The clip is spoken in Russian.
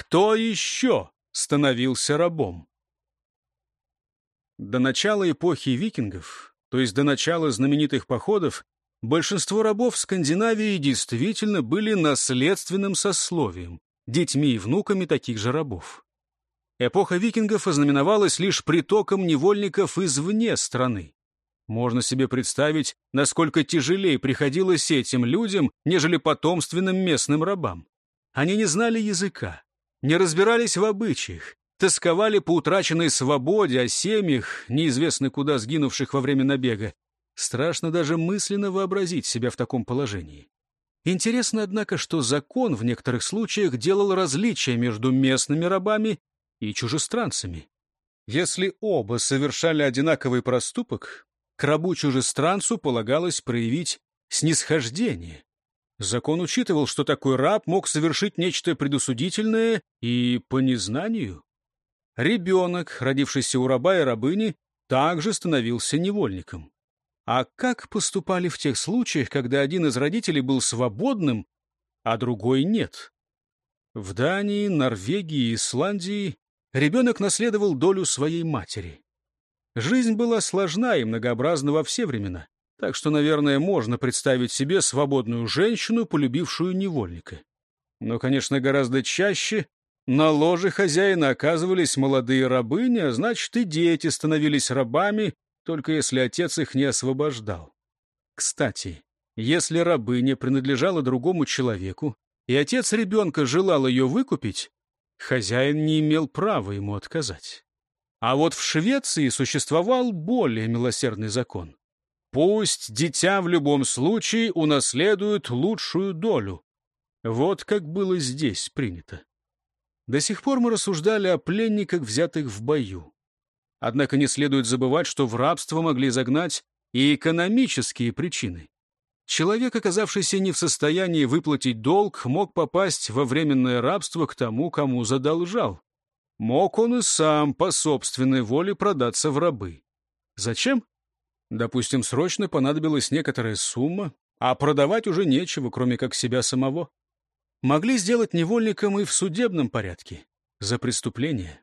Кто еще становился рабом? До начала эпохи викингов, то есть до начала знаменитых походов, большинство рабов в Скандинавии действительно были наследственным сословием, детьми и внуками таких же рабов. Эпоха викингов ознаменовалась лишь притоком невольников извне страны. Можно себе представить, насколько тяжелее приходилось этим людям, нежели потомственным местным рабам. Они не знали языка, не разбирались в обычаях, тосковали по утраченной свободе, о семьях, неизвестно куда сгинувших во время набега. Страшно даже мысленно вообразить себя в таком положении. Интересно, однако, что закон в некоторых случаях делал различия между местными рабами и чужестранцами. Если оба совершали одинаковый проступок, к рабу-чужестранцу полагалось проявить снисхождение. Закон учитывал, что такой раб мог совершить нечто предусудительное и по незнанию. Ребенок, родившийся у раба и рабыни, также становился невольником. А как поступали в тех случаях, когда один из родителей был свободным, а другой нет? В Дании, Норвегии и Исландии ребенок наследовал долю своей матери. Жизнь была сложна и многообразна во все времена, так что, наверное, можно представить себе свободную женщину, полюбившую невольника. Но, конечно, гораздо чаще на ложе хозяина оказывались молодые рабыни, а значит, и дети становились рабами, только если отец их не освобождал. Кстати, если рабыня принадлежала другому человеку, и отец ребенка желал ее выкупить, хозяин не имел права ему отказать. А вот в Швеции существовал более милосердный закон. Пусть дитя в любом случае унаследует лучшую долю. Вот как было здесь принято. До сих пор мы рассуждали о пленниках, взятых в бою. Однако не следует забывать, что в рабство могли загнать и экономические причины. Человек, оказавшийся не в состоянии выплатить долг, мог попасть во временное рабство к тому, кому задолжал. Мог он и сам по собственной воле продаться в рабы. Зачем? Допустим, срочно понадобилась некоторая сумма, а продавать уже нечего, кроме как себя самого. Могли сделать невольником и в судебном порядке, за преступление.